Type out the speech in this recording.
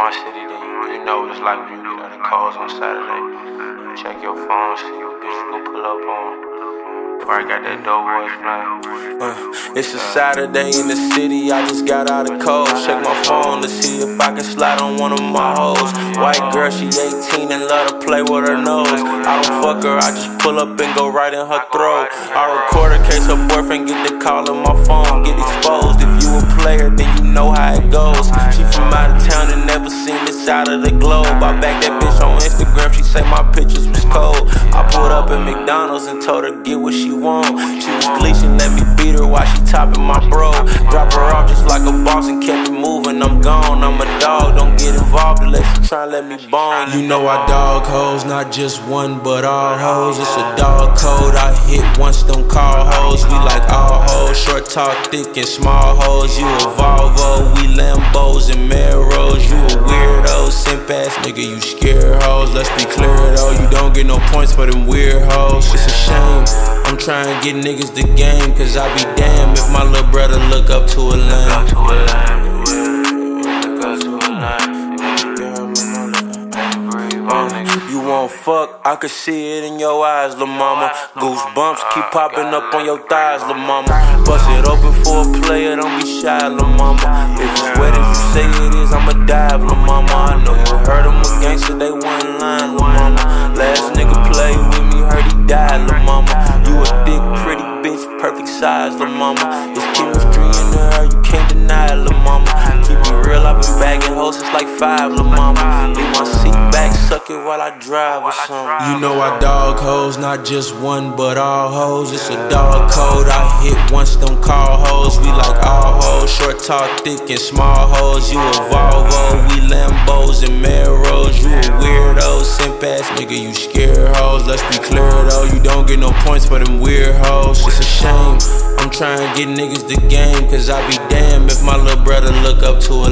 my city, then you, you know what it's like when you get out of calls on Saturday. Check your phone, see what bitches go pull up on. Before I got that dope boys playing. Uh, it's a Saturday in the city, I just got out of cold. Check my phone to see if I can slide on one of my hoes. White girl, she 18 and love to play with her nose. I don't fuck her, I just pull up and go right in her throat. I record her case her boyfriend get the call on my phone, get exposed. If you a player, then you know how it goes. Side of the globe. I back that bitch on Instagram, she say my pictures was cold. I pulled up at McDonald's and told her get what she want. She was gleeching, let me beat her while she topping my bro. Drop her off just like a boss and kept it moving. I'm gone, I'm a dog, don't get involved unless you try let me bone. You know I dog hoes, not just one but all hoes. It's a dog code, I hit once, don't call hoes. We like all hoes, short talk, thick and small hoes. You a Volvo, we Lambos and Maros. You a weirdo, nigga, you scare hoes. Let's be clear though, you don't get no points for them weird hoes. It's a shame. I'm trying to get niggas the game, cause I be damned if my little brother look up to a Look lane. up to a line, yeah. Look up to a line. Breathe on, nigga. You won't fuck, I could see it in your eyes, lil' mama. Goosebumps keep popping up on your thighs, lil' mama. Bust it open for a player, don't be shy, lil' mama. If it's wet as you say it is, I'ma dive, lil' mama. I know you heard him a gangster, they wasn't lying, lil' mama. Last nigga play with me, heard he died, lil' mama. You a thick, pretty bitch, perfect size, lil' mama. It's chemistry in the air, you can't deny it, lil' mama. Keep it real, I've been bagging hoes since like five, lil' mama. Leave my back, suck it while I drive or something. You know I dog hoes, not just one, but all hoes. It's a dog code, I hit once, don't call hoes. We like all hoes, short talk, thick and small hoes. You a Volvo, we Lambos and Maros. You a weirdo, simp ass nigga, you scare hoes. Let's be clear though, you don't get no points for them weird hoes. It's a shame. I'm trying to get niggas the game, cause I be damned if my little brother look up to a